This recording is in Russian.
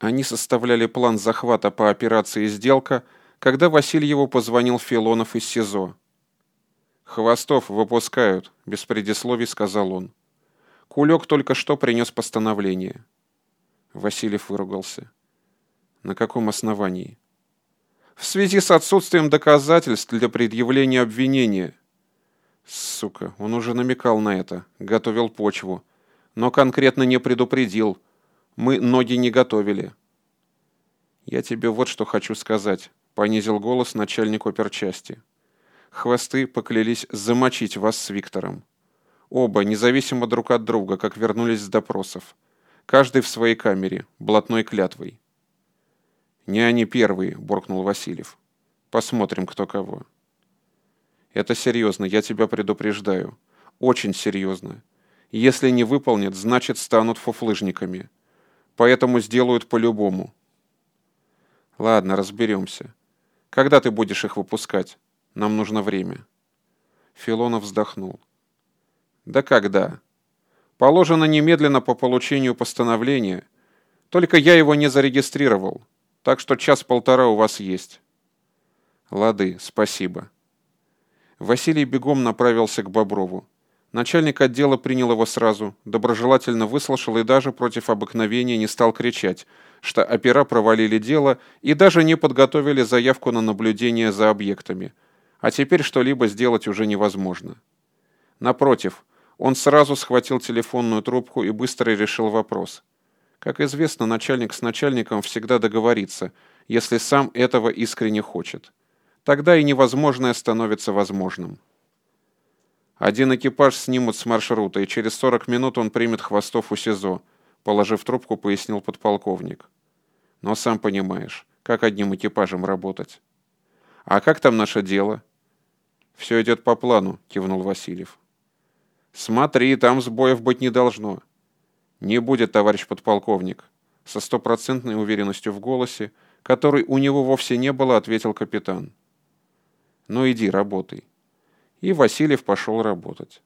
Они составляли план захвата по операции «Сделка», когда Васильеву позвонил Филонов из СИЗО. «Хвостов выпускают», — без предисловий сказал он. Кулек только что принес постановление. Васильев выругался. На каком основании? В связи с отсутствием доказательств для предъявления обвинения. Сука, он уже намекал на это, готовил почву. Но конкретно не предупредил. Мы ноги не готовили. Я тебе вот что хочу сказать, понизил голос начальник оперчасти. Хвосты поклялись замочить вас с Виктором. Оба, независимо друг от друга, как вернулись с допросов. Каждый в своей камере, блатной клятвой. «Не они первые», — буркнул Васильев. «Посмотрим, кто кого». «Это серьезно, я тебя предупреждаю. Очень серьезно. Если не выполнят, значит, станут фуфлыжниками. Поэтому сделают по-любому». «Ладно, разберемся. Когда ты будешь их выпускать? Нам нужно время». Филонов вздохнул. «Да когда?» «Положено немедленно по получению постановления. Только я его не зарегистрировал. Так что час-полтора у вас есть. Лады, спасибо. Василий бегом направился к Боброву. Начальник отдела принял его сразу, доброжелательно выслушал и даже против обыкновения не стал кричать, что опера провалили дело и даже не подготовили заявку на наблюдение за объектами, а теперь что-либо сделать уже невозможно. Напротив, он сразу схватил телефонную трубку и быстро решил вопрос. Как известно, начальник с начальником всегда договорится, если сам этого искренне хочет. Тогда и невозможное становится возможным. Один экипаж снимут с маршрута, и через 40 минут он примет Хвостов у СИЗО, положив трубку, пояснил подполковник. Но сам понимаешь, как одним экипажем работать. А как там наше дело? Все идет по плану, кивнул Васильев. Смотри, там сбоев быть не должно. «Не будет, товарищ подполковник», — со стопроцентной уверенностью в голосе, которой у него вовсе не было, ответил капитан. «Ну иди, работай». И Васильев пошел работать.